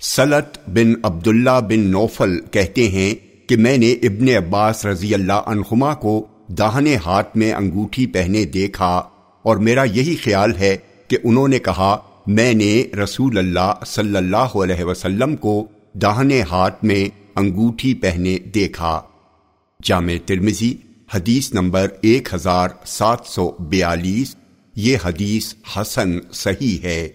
سلط بن عبداللہ بن نوفل کہتے ہیں کہ میں نے ابن عباس رضی اللہ عنہما کو داہنے ہاتھ میں انگوٹھی پہنے دیکھا اور میرا یہی خیال ہے کہ انہوں نے کہا، میں نے رسول اللہ صلی اللہ علیہ وسلم کو داہنے ہاتھ میں انگوٹھی پہنے دیکھا۔ جامع ترمزی حدیث نمبر ایک ہزار سات سو بیالیس، یہ حدیث حسن صحیح ہے۔